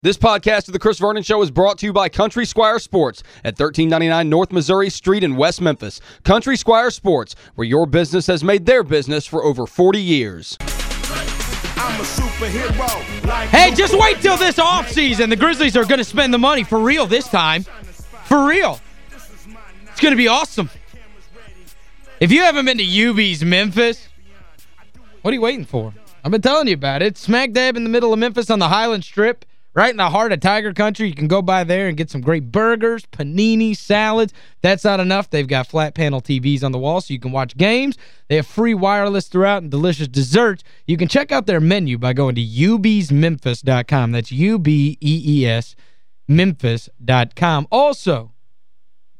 This podcast of The Chris Vernon Show is brought to you by Country Squire Sports at 1399 North Missouri Street in West Memphis. Country Squire Sports, where your business has made their business for over 40 years. Like hey, just wait till this offseason. The Grizzlies are going to spend the money for real this time. For real. It's going to be awesome. If you haven't been to Ubee's Memphis, what are you waiting for? I've been telling you about it. Smack dab in the middle of Memphis on the Highland Strip. Right in the heart of Tiger Country, you can go by there and get some great burgers, panini, salads. That's not enough. They've got flat panel TVs on the wall so you can watch games. They have free wireless throughout and delicious desserts. You can check out their menu by going to ubeesmemphis.com. That's U-B-E-E-S, memphis.com. Also,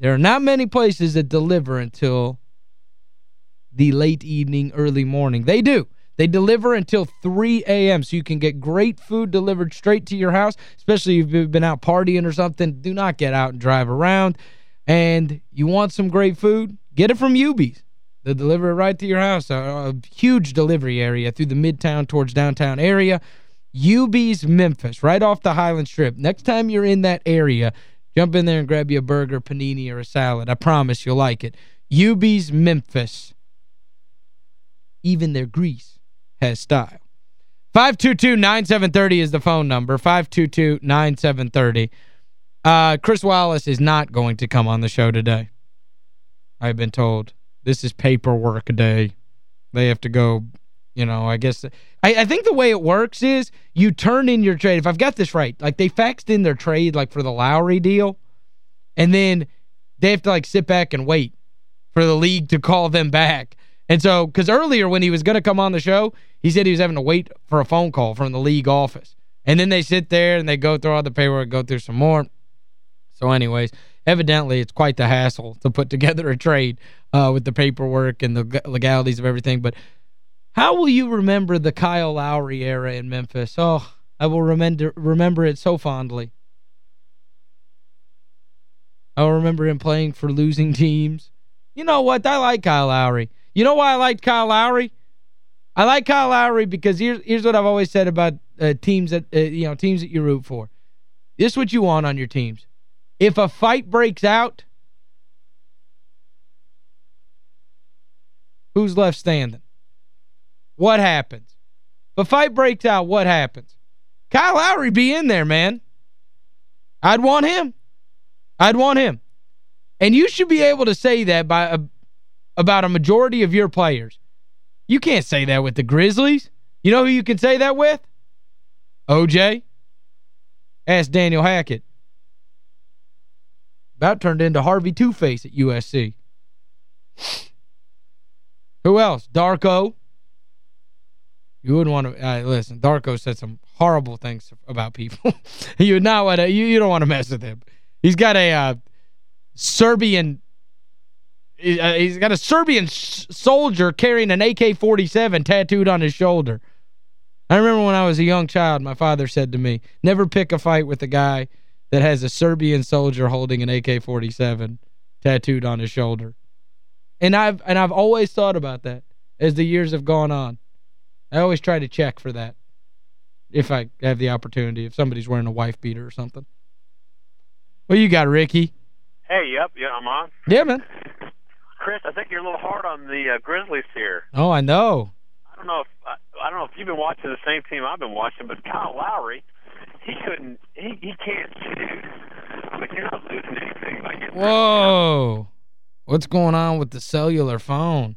there are not many places that deliver until the late evening, early morning. They do. They deliver until 3 a.m. so you can get great food delivered straight to your house, especially if you've been out partying or something. Do not get out and drive around. And you want some great food? Get it from Ubee's. They deliver it right to your house. A, a huge delivery area through the midtown towards downtown area. Ubee's Memphis, right off the Highland Strip. Next time you're in that area, jump in there and grab you a burger, panini, or a salad. I promise you'll like it. Ubee's Memphis. Even their grease has style. 522-9730 is the phone number. 522-9730. Uh, Chris Wallace is not going to come on the show today. I've been told. This is paperwork day. They have to go, you know, I guess. I, I think the way it works is you turn in your trade. If I've got this right, like they faxed in their trade like for the Lowry deal, and then they have to like sit back and wait for the league to call them back. And so, because earlier when he was going to come on the show, he said he was having to wait for a phone call from the league office. And then they sit there and they go through all the paperwork, go through some more. So anyways, evidently it's quite the hassle to put together a trade uh, with the paperwork and the legalities of everything. But how will you remember the Kyle Lowry era in Memphis? Oh, I will remember remember it so fondly. I'll remember him playing for losing teams. You know what? I like Kyle Lowry. You know why I like Kyle Lowry? I like Kyle Lowry because here's here's what I've always said about uh, teams that uh, you know teams that you root for. This is what you want on your teams. If a fight breaks out, who's left standing? What happens? If a fight breaks out, what happens? Kyle Lowry be in there, man. I'd want him. I'd want him. And you should be able to say that by a, about a majority of your players. You can't say that with the Grizzlies. You know who you can say that with? OJ. Ask Daniel Hackett. About turned into Harvey Two-Face at USC. Who else? Darko. You wouldn't want to uh, listen. Darko said some horrible things about people. you would not want to you, you don't want to mess with him. He's got a uh, Serbian Uh, he's got a Serbian soldier carrying an AK-47 tattooed on his shoulder. I remember when I was a young child, my father said to me, never pick a fight with a guy that has a Serbian soldier holding an AK-47 tattooed on his shoulder. And I've and I've always thought about that as the years have gone on. I always try to check for that if I have the opportunity, if somebody's wearing a wife beater or something. Well, you got, Ricky? Hey, yep, yeah, I'm on. Yeah, man. Chris, I think you're a little hard on the uh, Grizzlies here. Oh, I know. I don't know if I, I don't know if you've been watching the same team I've been watching, but Kyle Lowry, he couldn't he he can't shoot. I mean, you're not losing anything by getting Whoa. What's going on with the cellular phone?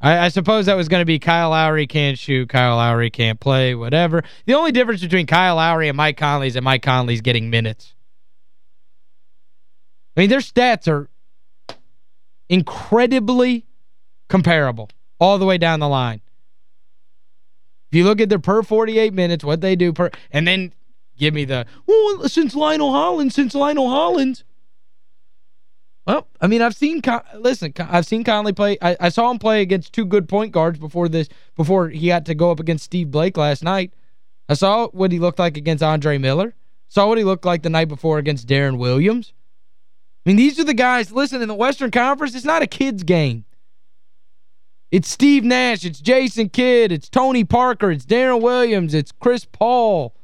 I, I suppose that was going to be Kyle Lowry can't shoot, Kyle Lowry can't play, whatever. The only difference between Kyle Lowry and Mike Conley is that Mike Conley's getting minutes. I mean, their stats are incredibly comparable all the way down the line. If you look at their per 48 minutes, what they do per and then give me the, well, since Lionel Hollins, since Lionel Hollins. Well, I mean, I've seen, listen, I've seen Conley play. I, I saw him play against two good point guards before this, before he had to go up against Steve Blake last night. I saw what he looked like against Andre Miller. Saw what he looked like the night before against Deron Williams. I mean, these are the guys, listen, in the Western Conference, it's not a kid's game. It's Steve Nash, it's Jason Kidd, it's Tony Parker, it's Deron Williams, it's Chris Paul.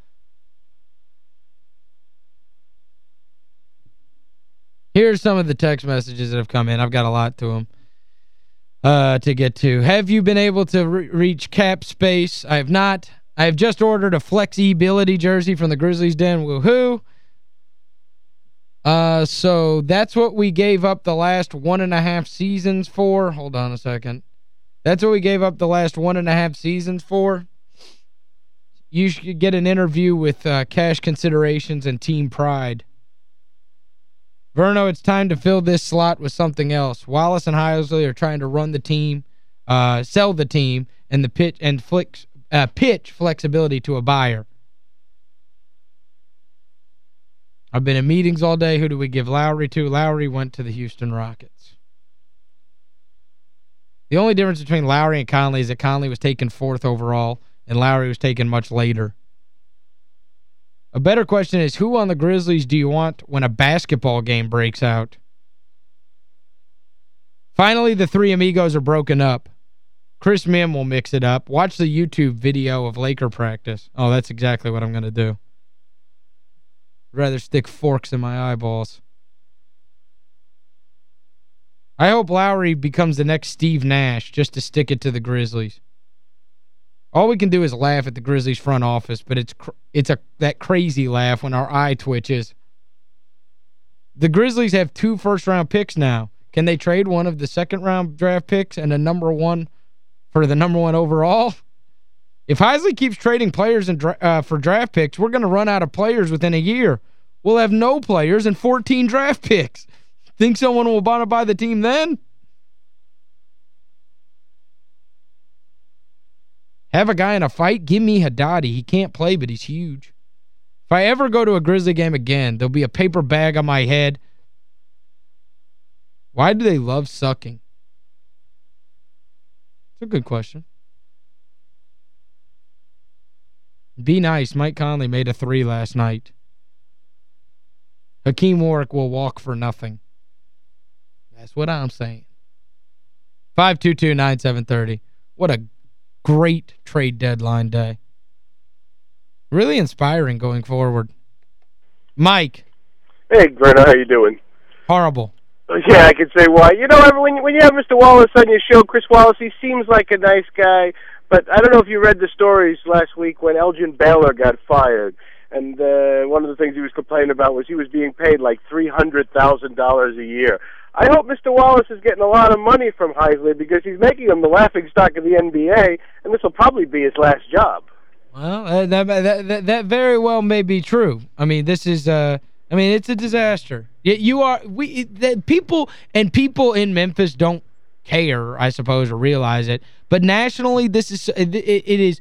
Here's some of the text messages that have come in. I've got a lot to them uh, to get to. Have you been able to re reach cap space? I have not. I have just ordered a flexibility jersey from the Grizzlies Den. Woohoo! Uh, so that's what we gave up the last one and a half seasons for. Hold on a second. That's what we gave up the last one and a half seasons for. You should get an interview with uh, cash considerations and team pride. Verno, it's time to fill this slot with something else. Wallace and Heisley are trying to run the team, uh, sell the team, and the pitch and uh, pitch flexibility to a buyer. I've been in meetings all day. Who do we give Lowry to? Lowry went to the Houston Rockets. The only difference between Lowry and Conley is that Conley was taken fourth overall and Lowry was taken much later. A better question is, who on the Grizzlies do you want when a basketball game breaks out? Finally, the three amigos are broken up. Chris Mihm will mix it up. Watch the YouTube video of Laker practice. Oh, that's exactly what I'm going to do. Rather stick forks in my eyeballs. I hope Lowry becomes the next Steve Nash just to stick it to the Grizzlies. All we can do is laugh at the Grizzlies front office, but it's it's a that crazy laugh when our eye twitches. The Grizzlies have two first-round picks now. Can they trade one of the second-round draft picks and a number one for the number one overall? If Heisley keeps trading players and uh, for draft picks, we're going to run out of players within a year. We'll have no players and 14 draft picks. Think someone will want to buy the team then? Have a guy in a fight? Give me Haddadi. He can't play, but he's huge. If I ever go to a Grizzly game again, there'll be a paper bag on my head. Why do they love sucking? It's a good question. Be nice. Mike Conley made a three last night. Hakim Warrick will walk for nothing. That's what I'm saying. 522-9730. What a great trade deadline day. Really inspiring going forward. Mike. Hey, Greta, how you doing? Horrible. Yeah, I can say why. You know, when when you have Mr. Wallace on your show, Chris Wallace, he seems like a nice guy, but I don't know if you read the stories last week when Elgin Baylor got fired. And uh, one of the things he was complaining about was he was being paid like $300,000 a year. I hope Mr. Wallace is getting a lot of money from Heisley because he's making him the laughing stock of the NBA, and this will probably be his last job. Well, uh, that, that, that very well may be true. I mean, this is uh I mean, it's a disaster. You are we the people and people in Memphis don't care, I suppose, or realize it. But nationally, this is it, it is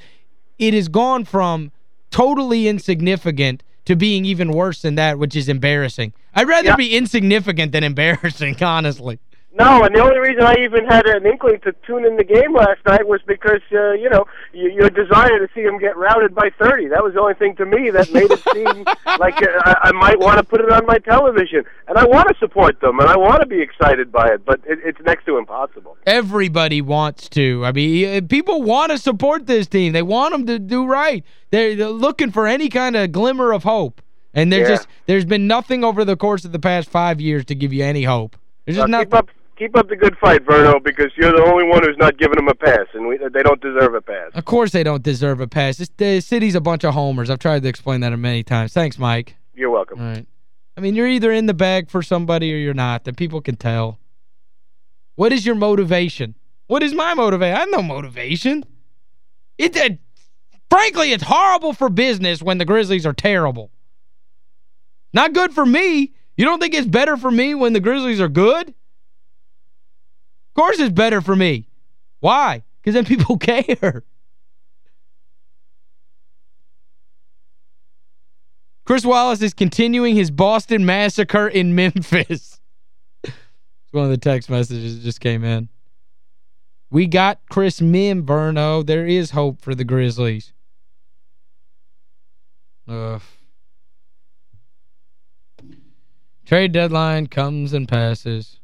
it has gone from totally insignificant to being even worse than that, which is embarrassing. I'd rather be insignificant than embarrassing, honestly. No, and the only reason I even had an inkling to tune in the game last night was because, uh, you know, your desire to see him get routed by 30. That was the only thing to me that made it seem like uh, I, I might want to put it on my television. And I want to support them, and I want to be excited by it, but it, it's next to impossible. Everybody wants to. I mean, people want to support this team. They want them to do right. They're, they're looking for any kind of glimmer of hope. And there's yeah. just there's been nothing over the course of the past five years to give you any hope. There's just uh, keep up keep up the good fight, Verno, because you're the only one who's not giving them a pass, and we, they don't deserve a pass. Of course they don't deserve a pass. This, the city's a bunch of homers. I've tried to explain that many times. Thanks, Mike. You're welcome. All right. I mean, you're either in the bag for somebody or you're not. That people can tell. What is your motivation? What is my motivation? I have no motivation. It, it, frankly, it's horrible for business when the Grizzlies are terrible. Not good for me. You don't think it's better for me when the Grizzlies are good? Course it's better for me. Why? Because then people care. Chris Wallace is continuing his Boston massacre in Memphis. it's one of the text messages that just came in. We got Chris Mihm, Verno. There is hope for the Grizzlies. Ugh. Trade deadline comes and passes.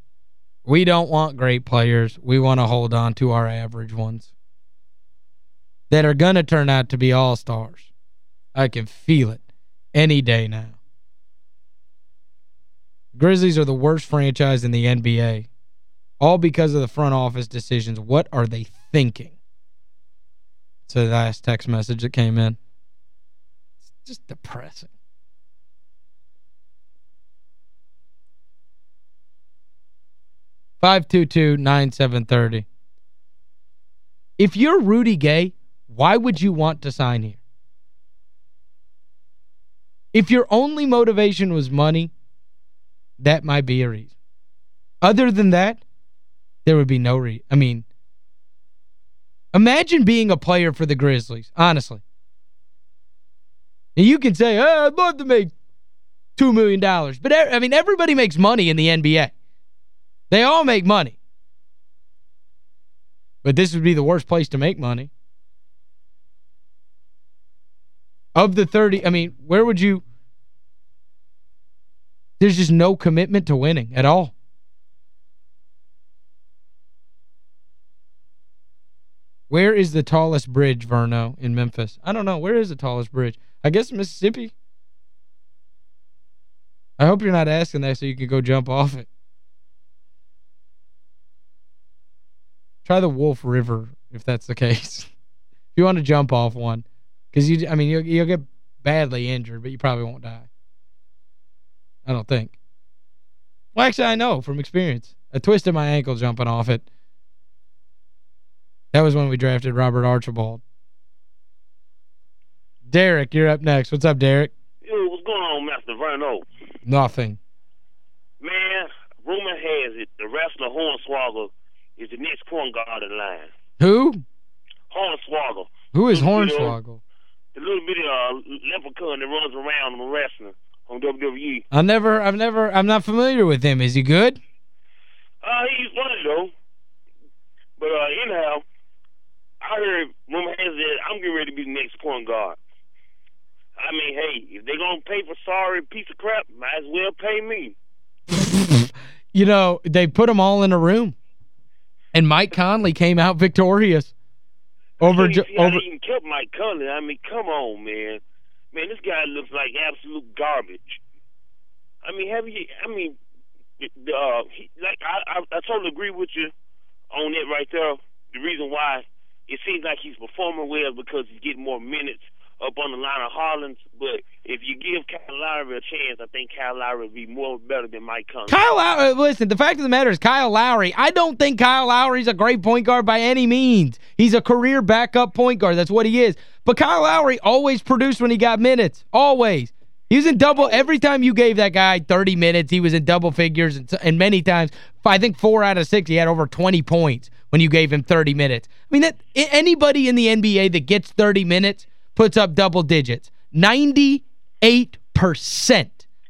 We don't want great players. We want to hold on to our average ones that are going to turn out to be all-stars. I can feel it any day now. Grizzlies are the worst franchise in the NBA. All because of the front office decisions. What are they thinking? It's the last text message that came in. It's just depressing. Five two two nine seven thirty. If you're Rudy Gay, why would you want to sign here? If your only motivation was money, that might be a reason. Other than that, there would be no reason. I mean, imagine being a player for the Grizzlies, honestly. And you can say, oh, I'd love to make 2 million. dollars. But, I mean, everybody makes money in the NBA. They all make money. But this would be the worst place to make money. Of the 30, I mean, where would you... There's just no commitment to winning at all. Where is the tallest bridge, Verno, in Memphis? I don't know. Where is the tallest bridge? I guess Mississippi. I hope you're not asking that so you can go jump off it. Try the Wolf River, if that's the case. if you want to jump off one. Because, you, I mean, you'll, you'll get badly injured, but you probably won't die. I don't think. Well, actually, I know from experience. I twisted my ankle jumping off it. That was when we drafted Robert Archibald. Derek, you're up next. What's up, Derek? Yo, what's going on, Master Verno? Nothing. Man, rumor has it the wrestler Hornswoggle is the next point guard in line. Who? Hornswoggle. Who is Hornswoggle? The little bitty uh, leprechaun that runs around in wrestling on WWE. I never I've never I'm not familiar with him. Is he good? Uh, he's funny though. But uh, anyhow, I heard rumor has it I'm getting ready to be the next point guard. I mean, hey, if they're gonna pay for sorry piece of crap, might as well pay me. you know, they put them all in a room. And Mike Conley came out victorious. Over I see how over they even kept Mike Conley. I mean, come on, man. Man, this guy looks like absolute garbage. I mean, have you? I mean, uh, he, like I, I, I totally agree with you on it right there. The reason why it seems like he's performing well because he's getting more minutes up on the Lionel Hollins. But if you give Kyle Lowry a chance, I think Kyle Lowry will be more better than Mike Conley. Kyle Lowry, uh, listen, the fact of the matter is Kyle Lowry, I don't think Kyle Lowry's a great point guard by any means. He's a career backup point guard. That's what he is. But Kyle Lowry always produced when he got minutes. Always. He was in double, every time you gave that guy 30 minutes, he was in double figures, and, and many times, I think four out of six, he had over 20 points when you gave him 30 minutes. I mean, that anybody in the NBA that gets 30 minutes puts up double digits. 98%.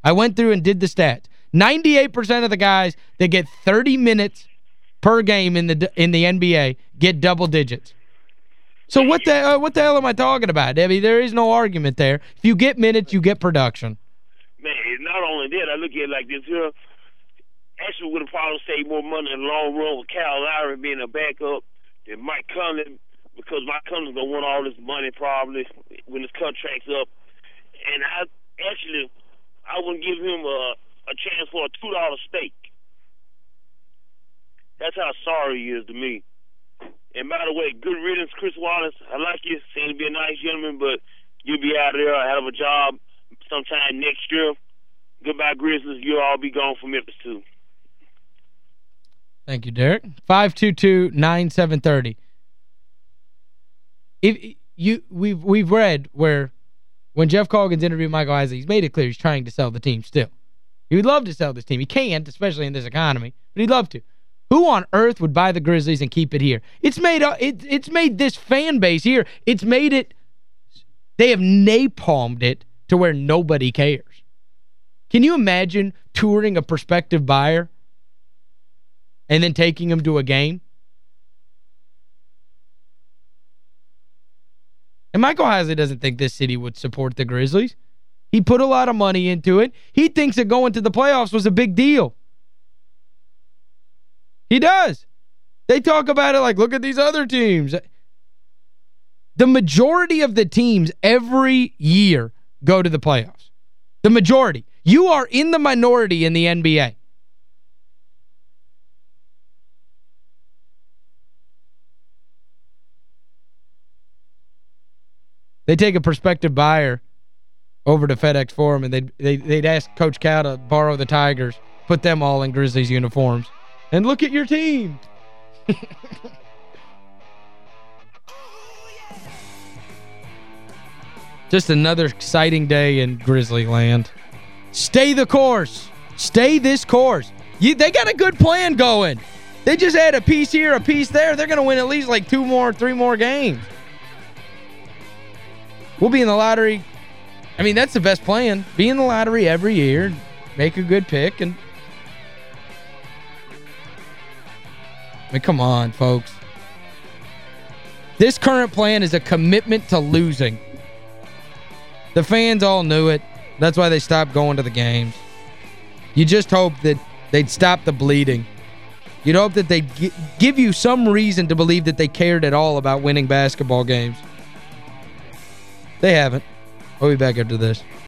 I went through and did the stats. 98% of the guys that get 30 minutes per game in the in the NBA get double digits. So what the uh, what the hell am I talking about? I mean, there is no argument there. If you get minutes, you get production. Man, not only that, I look at it like this here. Actually would have probably saved more money in the long run with Kyle Lowry being a backup than Mike Conley because my going to want all this money probably when his contract's up. And I actually, I wouldn't give him a, a chance for a $2 steak. That's how sorry he is to me. And by the way, good riddance, Chris Wallace. I like you. Seem to be a nice gentleman, but you'll be out of there out of a job sometime next year. Goodbye, Grizzlies. You'll all be gone from Memphis, too. Thank you, Derek. 522-9730. If you we've we've read where when Geoff Calkins interviewed Michael Heisley, he's made it clear he's trying to sell the team still. He would love to sell this team. He can't, especially in this economy, but he'd love to. Who on earth would buy the Grizzlies and keep it here? It's made uh, it, it's made this fan base here. It's made it they have napalmed it to where nobody cares. Can you imagine touring a prospective buyer and then taking him to a game? And Michael Heisley doesn't think this city would support the Grizzlies. He put a lot of money into it. He thinks that going to the playoffs was a big deal. He does. They talk about it like, look at these other teams. The majority of the teams every year go to the playoffs. The majority. You are in the minority in the NBA. They take a prospective buyer over to FedEx Forum, and they'd, they, they'd ask Coach Cal to borrow the Tigers, put them all in Grizzlies uniforms, and look at your team. Just another exciting day in Grizzly land. Stay the course. Stay this course. You, they got a good plan going. They just add a piece here, a piece there. They're going to win at least like two more, three more games. We'll be in the lottery. I mean, that's the best plan. Be in the lottery every year, make a good pick, and I mean, come on, folks. This current plan is a commitment to losing. The fans all knew it. That's why they stopped going to the games. You just hope that they'd stop the bleeding. You'd hope that they'd give you some reason to believe that they cared at all about winning basketball games. They haven't. We'll be back after this.